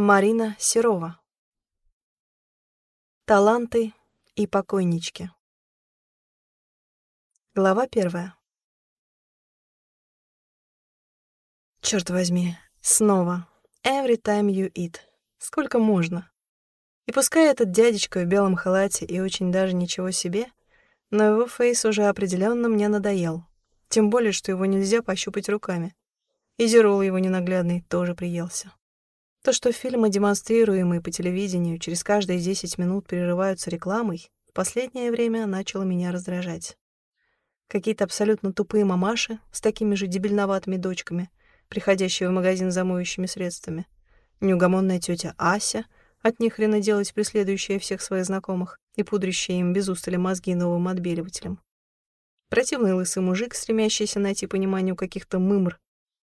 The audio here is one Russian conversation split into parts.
Марина Серова. Таланты и покойнички. Глава первая. Черт возьми, снова. Every time you eat. Сколько можно? И пускай этот дядечка в белом халате и очень даже ничего себе, но его фейс уже определенно мне надоел. Тем более, что его нельзя пощупать руками. И Зерол его ненаглядный тоже приелся. То, что фильмы, демонстрируемые по телевидению, через каждые 10 минут прерываются рекламой, в последнее время начало меня раздражать. Какие-то абсолютно тупые мамаши с такими же дебильноватыми дочками, приходящие в магазин за моющими средствами. Неугомонная тетя Ася, от них хрена делать преследующая всех своих знакомых и пудрящая им без устали мозги новым отбеливателем. Противный лысый мужик, стремящийся найти понимание у каких-то мымр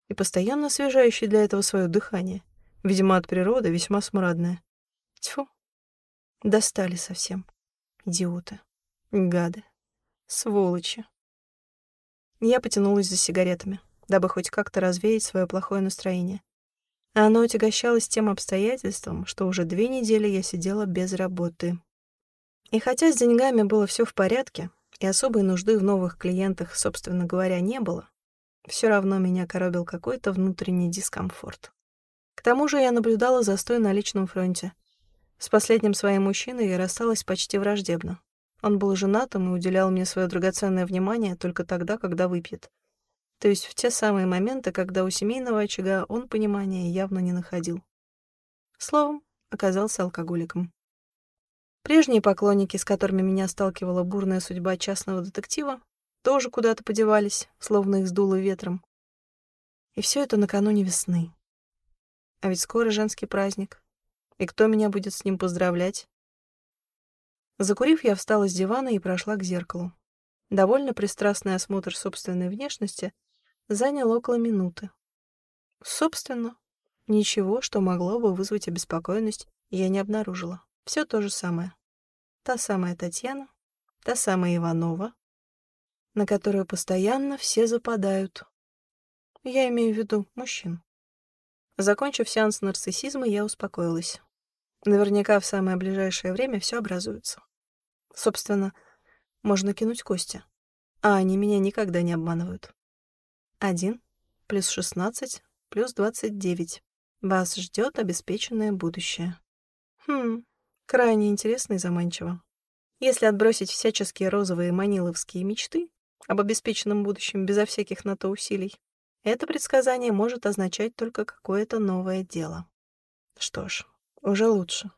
и постоянно освежающий для этого свое дыхание — Видимо, от природы весьма смрадная. Тьфу. Достали совсем. Идиоты. Гады. Сволочи. Я потянулась за сигаретами, дабы хоть как-то развеять свое плохое настроение. А оно отягощалось тем обстоятельством, что уже две недели я сидела без работы. И хотя с деньгами было все в порядке, и особой нужды в новых клиентах, собственно говоря, не было, все равно меня коробил какой-то внутренний дискомфорт. К тому же я наблюдала застой на личном фронте. С последним своим мужчиной я рассталась почти враждебно. Он был женатым и уделял мне свое драгоценное внимание только тогда, когда выпьет. То есть в те самые моменты, когда у семейного очага он понимания явно не находил. Словом, оказался алкоголиком. Прежние поклонники, с которыми меня сталкивала бурная судьба частного детектива, тоже куда-то подевались, словно их сдуло ветром. И все это накануне весны. А ведь скоро женский праздник. И кто меня будет с ним поздравлять? Закурив, я встала с дивана и прошла к зеркалу. Довольно пристрастный осмотр собственной внешности занял около минуты. Собственно, ничего, что могло бы вызвать обеспокоенность, я не обнаружила. Все то же самое. Та самая Татьяна, та самая Иванова, на которую постоянно все западают. Я имею в виду мужчин. Закончив сеанс нарциссизма, я успокоилась. Наверняка в самое ближайшее время все образуется. Собственно, можно кинуть кости. А они меня никогда не обманывают. Один плюс шестнадцать плюс двадцать девять. Вас ждет обеспеченное будущее. Хм, крайне интересно и заманчиво. Если отбросить всяческие розовые маниловские мечты об обеспеченном будущем безо всяких на то усилий, это предсказание может означать только какое-то новое дело. Что ж, уже лучше.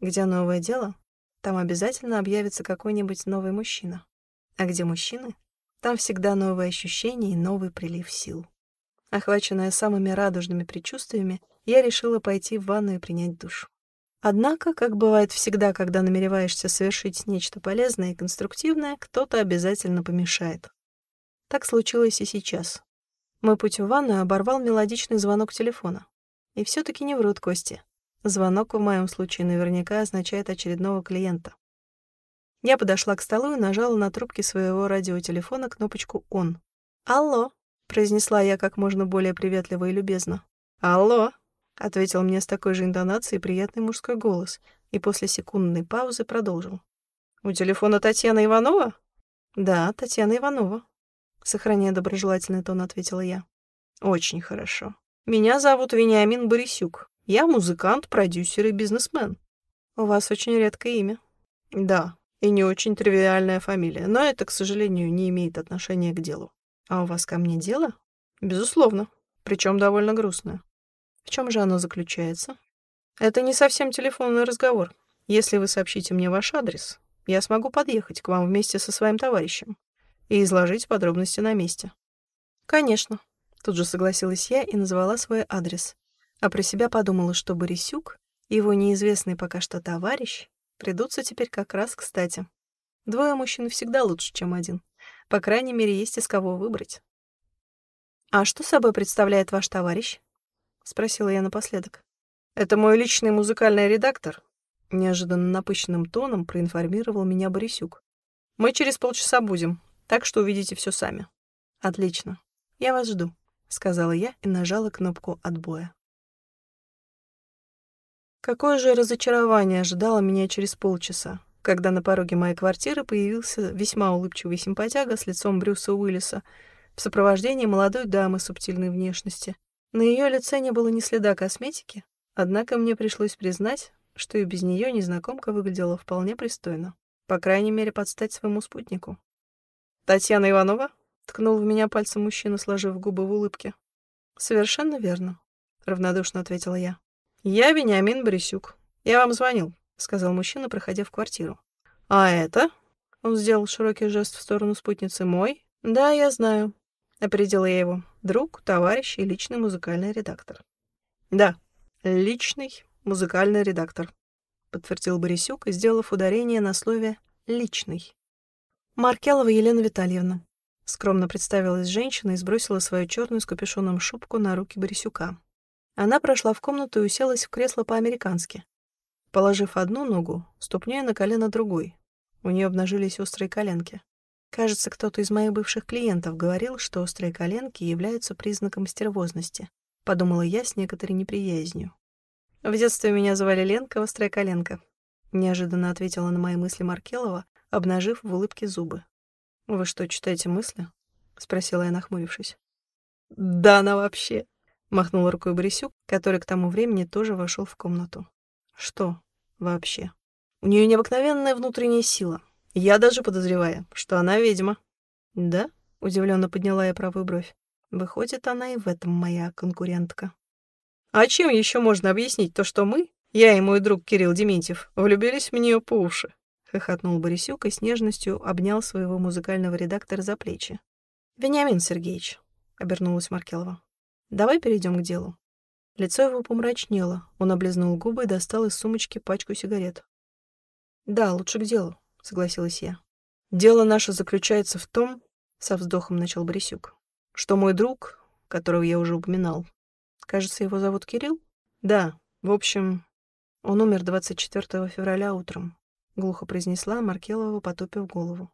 Где новое дело, там обязательно объявится какой-нибудь новый мужчина. А где мужчины, там всегда новые ощущения и новый прилив сил. Охваченная самыми радужными предчувствиями, я решила пойти в ванну и принять душ. Однако, как бывает всегда, когда намереваешься совершить нечто полезное и конструктивное, кто-то обязательно помешает. Так случилось и сейчас. Мой путь в ванную оборвал мелодичный звонок телефона. И все таки не врут кости. Звонок в моем случае наверняка означает очередного клиента. Я подошла к столу и нажала на трубке своего радиотелефона кнопочку «Он». «Алло», — произнесла я как можно более приветливо и любезно. «Алло», — ответил мне с такой же интонацией приятный мужской голос и после секундной паузы продолжил. «У телефона Татьяна Иванова?» «Да, Татьяна Иванова», Сохраняя доброжелательный тон, ответила я. Очень хорошо. Меня зовут Вениамин Борисюк. Я музыкант, продюсер и бизнесмен. У вас очень редкое имя. Да, и не очень тривиальная фамилия, но это, к сожалению, не имеет отношения к делу. А у вас ко мне дело? Безусловно, причем довольно грустное. В чем же оно заключается? Это не совсем телефонный разговор. Если вы сообщите мне ваш адрес, я смогу подъехать к вам вместе со своим товарищем и изложить подробности на месте. Конечно, тут же согласилась я и назвала свой адрес. А про себя подумала, что Борисюк и его неизвестный пока что товарищ придутся теперь как раз кстати. Двое мужчин всегда лучше, чем один. По крайней мере, есть из кого выбрать. «А что собой представляет ваш товарищ?» — спросила я напоследок. «Это мой личный музыкальный редактор», — неожиданно напыщенным тоном проинформировал меня Борисюк. «Мы через полчаса будем. Так что увидите все сами. Отлично. Я вас жду, сказала я и нажала кнопку отбоя. Какое же разочарование ожидало меня через полчаса, когда на пороге моей квартиры появился весьма улыбчивый симпатяга с лицом Брюса Уиллиса в сопровождении молодой дамы субтильной внешности. На ее лице не было ни следа косметики, однако мне пришлось признать, что и без нее незнакомка выглядела вполне пристойно. По крайней мере, подстать своему спутнику. «Татьяна Иванова?» — ткнул в меня пальцем мужчина, сложив губы в улыбке. «Совершенно верно», — равнодушно ответила я. «Я Вениамин Борисюк. Я вам звонил», — сказал мужчина, проходя в квартиру. «А это?» — он сделал широкий жест в сторону спутницы. «Мой?» «Да, я знаю», — опередила я его. «Друг, товарищ и личный музыкальный редактор». «Да, личный музыкальный редактор», — подтвердил Борисюк, сделав ударение на слове «личный». «Маркелова Елена Витальевна», — скромно представилась женщина и сбросила свою черную с капюшоном шубку на руки Борисюка. Она прошла в комнату и уселась в кресло по-американски, положив одну ногу, ступней на колено другой. У нее обнажились острые коленки. Кажется, кто-то из моих бывших клиентов говорил, что острые коленки являются признаком стервозности. Подумала я с некоторой неприязнью. В детстве меня звали Ленка Острая коленка. Неожиданно ответила на мои мысли Маркелова, обнажив в улыбке зубы. «Вы что, читаете мысли?» — спросила я, нахмурившись. «Да она вообще!» Махнул рукой Борисюк, который к тому времени тоже вошел в комнату. Что вообще? У нее необыкновенная внутренняя сила. Я даже подозреваю, что она ведьма. Да? Удивленно подняла я правую бровь. Выходит, она и в этом моя конкурентка. А чем еще можно объяснить то, что мы, я и мой друг Кирилл Дементьев, влюбились в нее по уши? Хохотнул Борисюк и с нежностью обнял своего музыкального редактора за плечи. «Вениамин Сергеевич», — обернулась Маркелова, Давай перейдем к делу. Лицо его помрачнело. Он облизнул губы и достал из сумочки пачку сигарет. Да, лучше к делу, согласилась я. Дело наше заключается в том, со вздохом начал Борисюк, что мой друг, которого я уже упоминал, кажется, его зовут Кирилл? Да, в общем, он умер 24 февраля утром, глухо произнесла Маркелова, потупив голову.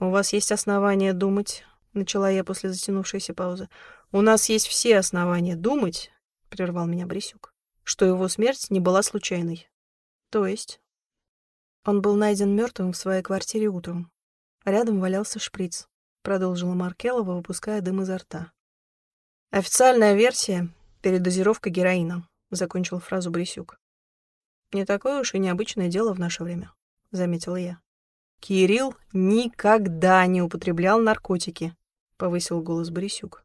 У вас есть основания думать, начала я после затянувшейся паузы. У нас есть все основания думать, прервал меня Брисюк, что его смерть не была случайной. То есть он был найден мертвым в своей квартире утром. Рядом валялся шприц, продолжила Маркелова, выпуская дым изо рта. Официальная версия — передозировка героина, закончил фразу Брисюк. Не такое уж и необычное дело в наше время, заметила я. Кирилл никогда не употреблял наркотики, повысил голос Борисюк.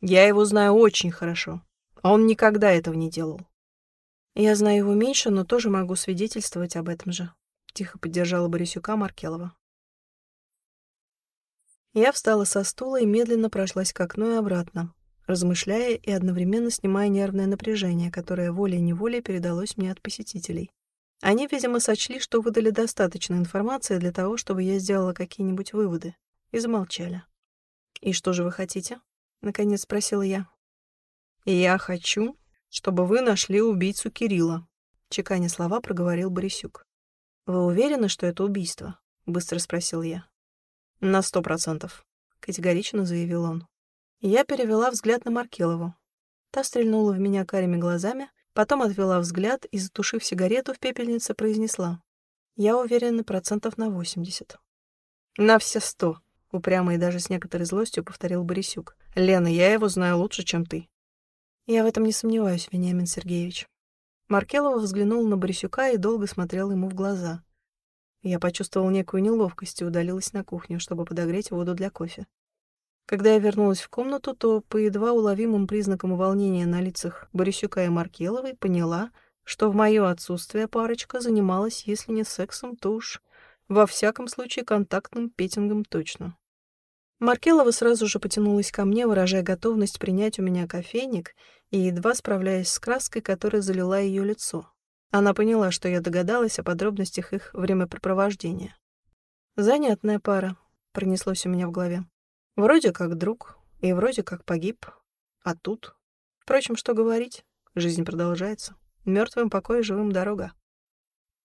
Я его знаю очень хорошо, а он никогда этого не делал. Я знаю его меньше, но тоже могу свидетельствовать об этом же. Тихо поддержала Борисюка Маркелова. Я встала со стула и медленно прошлась к окну и обратно, размышляя и одновременно снимая нервное напряжение, которое волей-неволей передалось мне от посетителей. Они, видимо, сочли, что выдали достаточно информации для того, чтобы я сделала какие-нибудь выводы, и замолчали. «И что же вы хотите?» наконец спросила я. Я хочу, чтобы вы нашли убийцу Кирилла, чеканя слова проговорил Борисюк. Вы уверены, что это убийство? быстро спросил я. На сто процентов, категорично заявил он. Я перевела взгляд на Маркелову. Та стрельнула в меня карими глазами, потом отвела взгляд и, затушив сигарету в пепельнице, произнесла. Я уверена процентов на восемьдесят. На все сто, упрямо и даже с некоторой злостью повторил Борисюк. Лена, я его знаю лучше, чем ты. Я в этом не сомневаюсь, Вениамин Сергеевич. Маркелова взглянул на Борисюка и долго смотрел ему в глаза. Я почувствовал некую неловкость и удалилась на кухню, чтобы подогреть воду для кофе. Когда я вернулась в комнату, то по едва уловимым признакам волнения на лицах Борисюка и Маркеловой поняла, что в мое отсутствие парочка занималась, если не сексом, то уж во всяком случае контактным петингом точно. Маркелова сразу же потянулась ко мне, выражая готовность принять у меня кофейник и едва справляясь с краской, которая залила ее лицо. Она поняла, что я догадалась о подробностях их времяпрепровождения. «Занятная пара», — пронеслось у меня в голове. «Вроде как друг, и вроде как погиб. А тут...» Впрочем, что говорить, жизнь продолжается. Мертвым покой, живым дорога.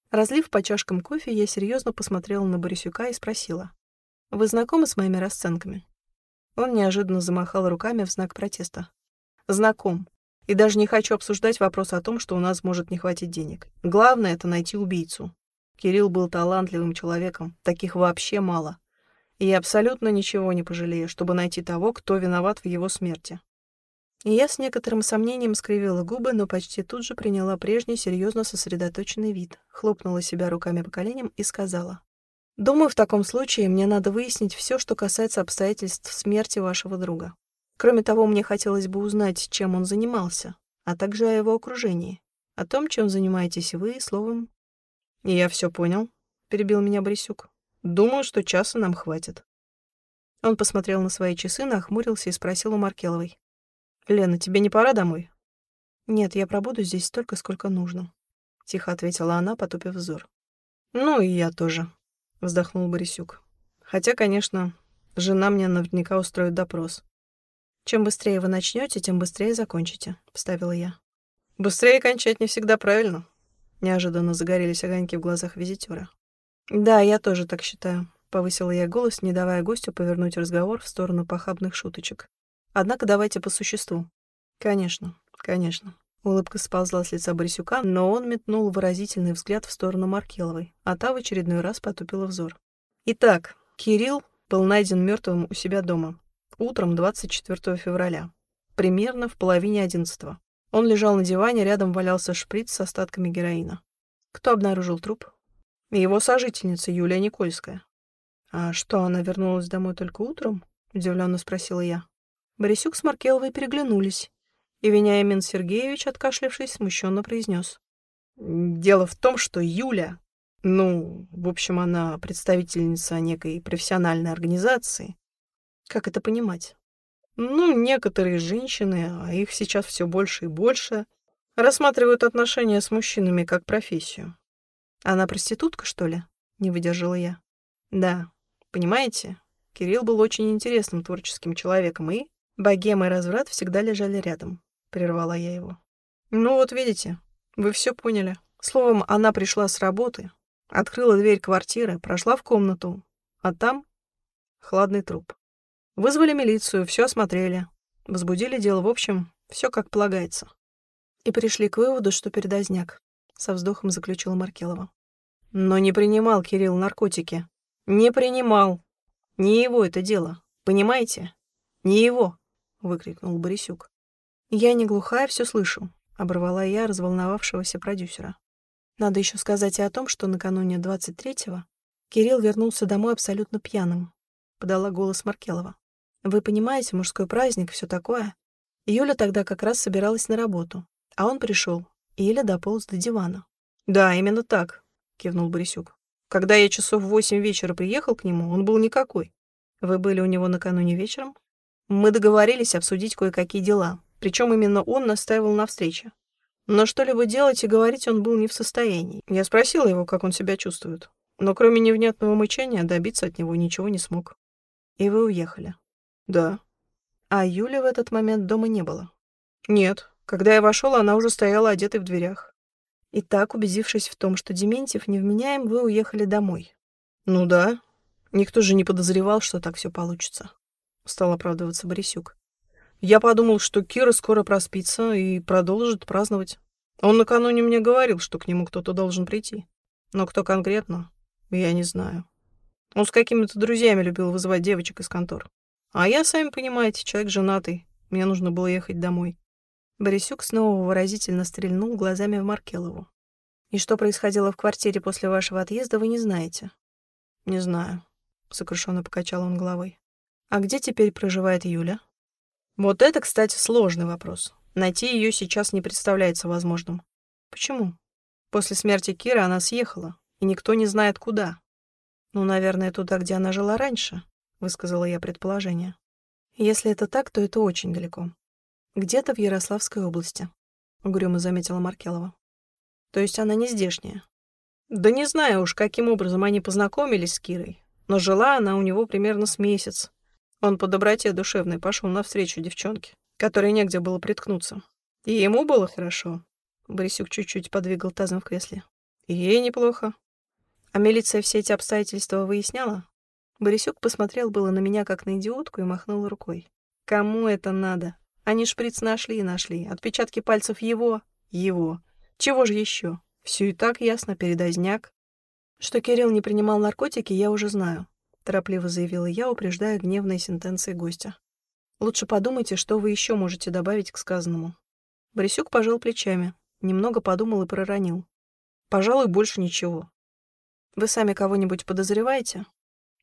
Разлив по чашкам кофе, я серьезно посмотрела на Борисюка и спросила. Вы знакомы с моими расценками?» Он неожиданно замахал руками в знак протеста. «Знаком. И даже не хочу обсуждать вопрос о том, что у нас может не хватить денег. Главное — это найти убийцу. Кирилл был талантливым человеком, таких вообще мало. И я абсолютно ничего не пожалею, чтобы найти того, кто виноват в его смерти. И я с некоторым сомнением скривила губы, но почти тут же приняла прежний серьезно сосредоточенный вид, хлопнула себя руками по коленям и сказала. «Думаю, в таком случае мне надо выяснить все, что касается обстоятельств смерти вашего друга. Кроме того, мне хотелось бы узнать, чем он занимался, а также о его окружении, о том, чем занимаетесь вы, словом, «Я все понял», — перебил меня Борисюк. «Думаю, что часа нам хватит». Он посмотрел на свои часы, нахмурился и спросил у Маркеловой. «Лена, тебе не пора домой?» «Нет, я пробуду здесь столько, сколько нужно», — тихо ответила она, потупив взор. «Ну и я тоже», — вздохнул Борисюк. «Хотя, конечно, жена мне наверняка устроит допрос». «Чем быстрее вы начнете, тем быстрее закончите», — вставила я. «Быстрее кончать не всегда правильно», Неожиданно загорелись огоньки в глазах визитера. «Да, я тоже так считаю», — повысила я голос, не давая гостю повернуть разговор в сторону похабных шуточек. «Однако давайте по существу». «Конечно, конечно». Улыбка сползла с лица Борисюка, но он метнул выразительный взгляд в сторону Маркеловой, а та в очередной раз потупила взор. Итак, Кирилл был найден мертвым у себя дома утром 24 февраля, примерно в половине одиннадцатого. Он лежал на диване, рядом валялся шприц с остатками героина. Кто обнаружил труп? Его сожительница Юлия Никольская. «А что, она вернулась домой только утром?» — удивленно спросила я. Борисюк с Маркеловой переглянулись, и Вениамин Сергеевич, откашлявшись, смущенно произнес. «Дело в том, что Юля, ну, в общем, она представительница некой профессиональной организации. Как это понимать? Ну, некоторые женщины, а их сейчас все больше и больше, рассматривают отношения с мужчинами как профессию. Она проститутка, что ли? Не выдержала я. Да, понимаете, Кирилл был очень интересным творческим человеком, и богема и разврат всегда лежали рядом. Прервала я его. Ну вот видите, вы все поняли. Словом, она пришла с работы, открыла дверь квартиры, прошла в комнату, а там хладный труп. Вызвали милицию, все осмотрели. Возбудили дело, в общем, все как полагается. И пришли к выводу, что передозняк. Со вздохом заключила Маркелова. Но не принимал Кирилл наркотики. Не принимал. Не его это дело. Понимаете? Не его, выкрикнул Борисюк. Я не глухая, все слышу, оборвала я разволновавшегося продюсера. Надо еще сказать и о том, что накануне 23-го Кирилл вернулся домой абсолютно пьяным, подала голос Маркелова. Вы понимаете, мужской праздник, все такое. Юля тогда как раз собиралась на работу, а он пришел и еле дополз до дивана. «Да, именно так», — кивнул Борисюк. «Когда я часов в восемь вечера приехал к нему, он был никакой. Вы были у него накануне вечером? Мы договорились обсудить кое-какие дела, причем именно он настаивал на встрече. Но что-либо делать и говорить он был не в состоянии. Я спросила его, как он себя чувствует, но кроме невнятного мычания добиться от него ничего не смог. И вы уехали. Да. А Юли в этот момент дома не было? Нет. Когда я вошел, она уже стояла одетой в дверях. И так, убедившись в том, что Дементьев невменяем, вы уехали домой. Ну да. Никто же не подозревал, что так все получится. Стал оправдываться Борисюк. Я подумал, что Кира скоро проспится и продолжит праздновать. Он накануне мне говорил, что к нему кто-то должен прийти. Но кто конкретно, я не знаю. Он с какими-то друзьями любил вызывать девочек из контор. А я, сами понимаете, человек женатый. Мне нужно было ехать домой. Борисюк снова выразительно стрельнул глазами в Маркелову. «И что происходило в квартире после вашего отъезда, вы не знаете?» «Не знаю», — сокрушенно покачал он головой. «А где теперь проживает Юля?» «Вот это, кстати, сложный вопрос. Найти ее сейчас не представляется возможным». «Почему?» «После смерти Киры она съехала, и никто не знает, куда». «Ну, наверное, туда, где она жила раньше», — высказала я предположение. «Если это так, то это очень далеко. Где-то в Ярославской области», — угрюмо заметила Маркелова. «То есть она не здешняя?» «Да не знаю уж, каким образом они познакомились с Кирой, но жила она у него примерно с месяц. Он по доброте душевной пошел навстречу девчонке, которой негде было приткнуться. И ему было хорошо». Борисюк чуть-чуть подвигал тазом в кресле. «И ей неплохо. А милиция все эти обстоятельства выясняла?» Борисюк посмотрел было на меня, как на идиотку, и махнул рукой. «Кому это надо? Они шприц нашли и нашли. Отпечатки пальцев его — его. Чего же еще? Все и так ясно, передозняк. Что Кирилл не принимал наркотики, я уже знаю, торопливо заявила я, упреждая гневные сентенции гостя. Лучше подумайте, что вы еще можете добавить к сказанному. Борисюк пожал плечами, немного подумал и проронил. Пожалуй, больше ничего. Вы сами кого-нибудь подозреваете?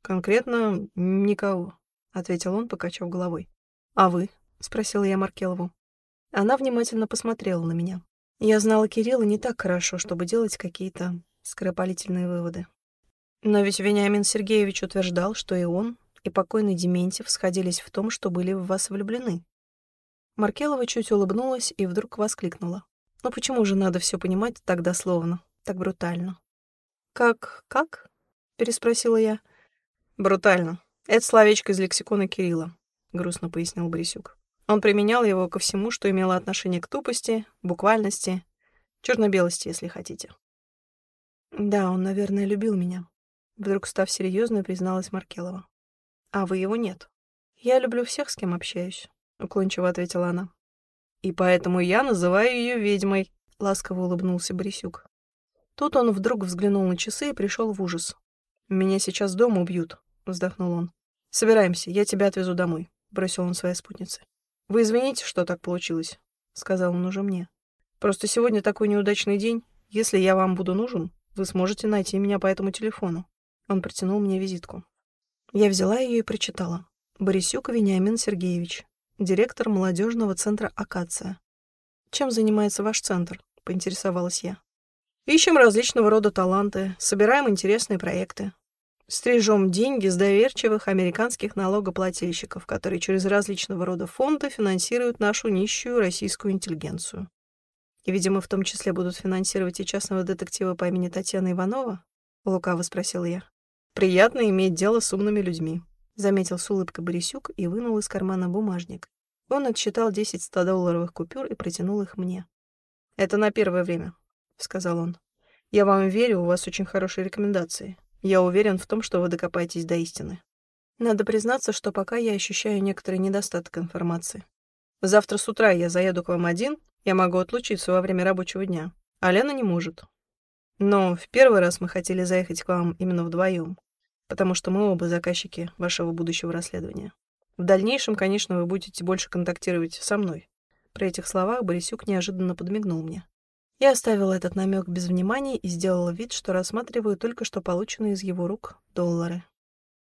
Конкретно никого, ответил он, покачав головой. А вы? Спросила я Маркелову. Она внимательно посмотрела на меня. Я знала Кирилла не так хорошо, чтобы делать какие-то скоропалительные выводы. Но ведь Вениамин Сергеевич утверждал, что и он, и покойный Дементьев сходились в том, что были в вас влюблены. Маркелова чуть улыбнулась и вдруг воскликнула. «Ну почему же надо все понимать так дословно, так брутально?» «Как... как?» — переспросила я. «Брутально. Это словечко из лексикона Кирилла», — грустно пояснил Борисюк. Он применял его ко всему, что имело отношение к тупости, буквальности, черно-белости, если хотите. Да, он, наверное, любил меня. Вдруг став серьезной, призналась Маркелова. А вы его нет. Я люблю всех, с кем общаюсь, уклончиво ответила она. И поэтому я называю ее ведьмой, ласково улыбнулся Борисюк. Тут он вдруг взглянул на часы и пришел в ужас. Меня сейчас дома убьют, вздохнул он. Собираемся, я тебя отвезу домой, бросил он своей спутнице. Вы извините, что так получилось, сказал он уже мне. Просто сегодня такой неудачный день. Если я вам буду нужен, вы сможете найти меня по этому телефону. Он протянул мне визитку. Я взяла ее и прочитала. Борисюк Вениамин Сергеевич, директор молодежного центра «Акация». «Чем занимается ваш центр?» — поинтересовалась я. «Ищем различного рода таланты, собираем интересные проекты. Стрижем деньги с доверчивых американских налогоплательщиков, которые через различного рода фонды финансируют нашу нищую российскую интеллигенцию. И, видимо, в том числе будут финансировать и частного детектива по имени Татьяна Иванова? Лукаво спросил я. Приятно иметь дело с умными людьми, заметил с улыбкой Борисюк и вынул из кармана бумажник. Он отсчитал 10 100-долларовых купюр и протянул их мне. «Это на первое время», — сказал он. «Я вам верю, у вас очень хорошие рекомендации. Я уверен в том, что вы докопаетесь до истины. Надо признаться, что пока я ощущаю некоторый недостаток информации. Завтра с утра я заеду к вам один я могу отлучиться во время рабочего дня, а Лена не может. Но в первый раз мы хотели заехать к вам именно вдвоем, потому что мы оба заказчики вашего будущего расследования. В дальнейшем, конечно, вы будете больше контактировать со мной. При этих словах Борисюк неожиданно подмигнул мне. Я оставила этот намек без внимания и сделала вид, что рассматриваю только что полученные из его рук доллары.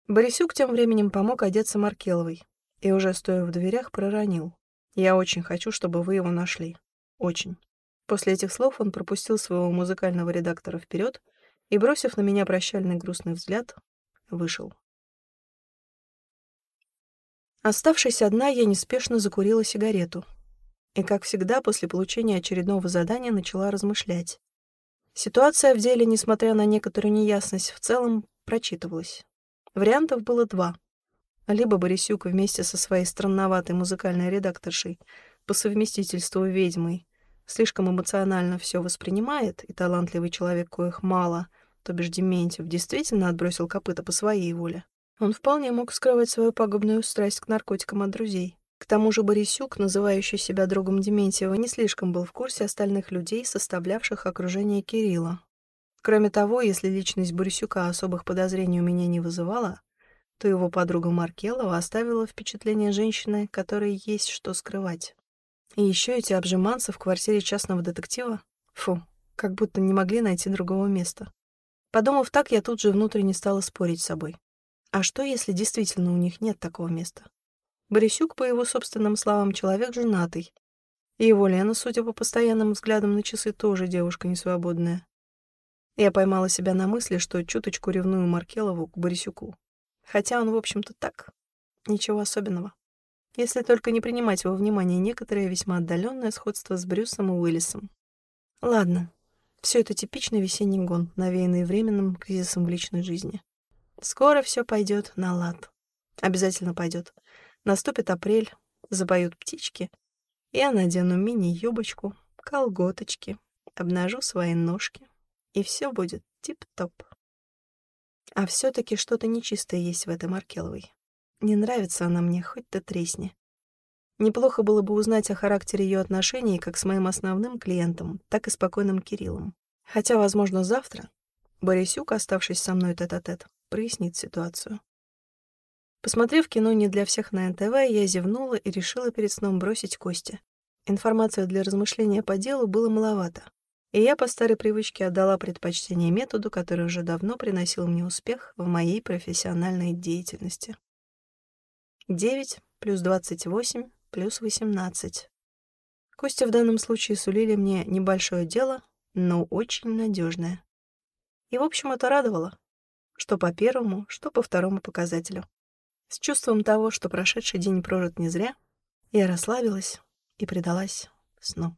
Борисюк тем временем помог одеться Маркеловой и уже стоя в дверях проронил. «Я очень хочу, чтобы вы его нашли. Очень. После этих слов он пропустил своего музыкального редактора вперед и, бросив на меня прощальный грустный взгляд, вышел. Оставшись одна, я неспешно закурила сигарету. И, как всегда, после получения очередного задания начала размышлять. Ситуация в деле, несмотря на некоторую неясность, в целом прочитывалась. Вариантов было два. Либо Борисюк вместе со своей странноватой музыкальной редакторшей по совместительству ведьмой слишком эмоционально все воспринимает, и талантливый человек, коих мало, то бишь Дементьев, действительно отбросил копыта по своей воле. Он вполне мог скрывать свою пагубную страсть к наркотикам от друзей. К тому же Борисюк, называющий себя другом Дементьева, не слишком был в курсе остальных людей, составлявших окружение Кирилла. Кроме того, если личность Борисюка особых подозрений у меня не вызывала, то его подруга Маркелова оставила впечатление женщины, которой есть что скрывать. И еще эти обжиманцы в квартире частного детектива? Фу, как будто не могли найти другого места. Подумав так, я тут же внутренне стала спорить с собой. А что, если действительно у них нет такого места? Борисюк, по его собственным словам, человек женатый. И его Лена, судя по постоянным взглядам на часы, тоже девушка несвободная. Я поймала себя на мысли, что чуточку ревную Маркелову к Борисюку. Хотя он, в общем-то, так. Ничего особенного если только не принимать во внимание некоторое весьма отдаленное сходство с Брюсом и Уиллисом. Ладно, все это типичный весенний гон, навеянный временным кризисом в личной жизни. Скоро все пойдет на лад. Обязательно пойдет. Наступит апрель, запоют птички. Я надену мини-юбочку, колготочки, обнажу свои ножки, и все будет тип-топ. А все-таки что-то нечистое есть в этой Маркеловой. Не нравится она мне, хоть ты тресни. Неплохо было бы узнать о характере ее отношений как с моим основным клиентом, так и спокойным Кириллом. Хотя, возможно, завтра Борисюк, оставшись со мной тет-а-тет, -тет, прояснит ситуацию. Посмотрев кино не для всех на НТВ, я зевнула и решила перед сном бросить кости. Информации для размышления по делу было маловато, и я по старой привычке отдала предпочтение методу, который уже давно приносил мне успех в моей профессиональной деятельности. 9 плюс 28 плюс 18. Кости в данном случае сулили мне небольшое дело, но очень надежное. И, в общем, это радовало. Что по первому, что по второму показателю. С чувством того, что прошедший день прожит не зря, я расслабилась и предалась сну.